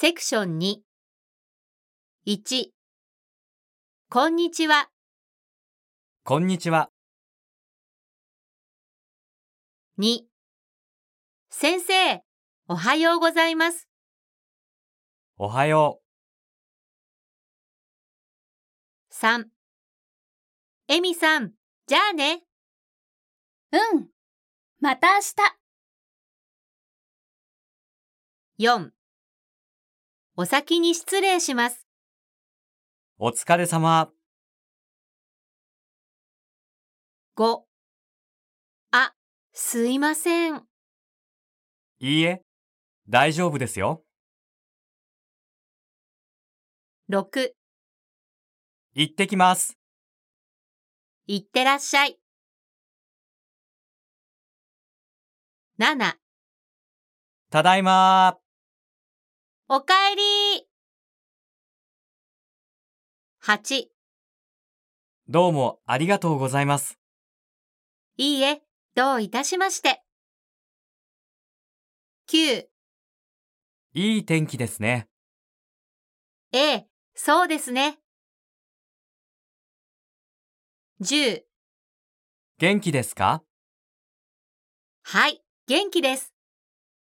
セクション2。1。こんにちは。こんにちは。2。先生、おはようございます。おはよ3。エミさん、じゃあね。うん。また明日。4。お先に失礼します。う。お疲れ様。5。あ、すいません。いいえ、大丈夫ですよ。6。行ってきます。いってらっしゃい。7。ただいまおかえり8。どうもありがとうございます。いいえ、どういたしまして。9。いい天気ですね。ええ、そうですね。10。元気ですか？はい、元気です。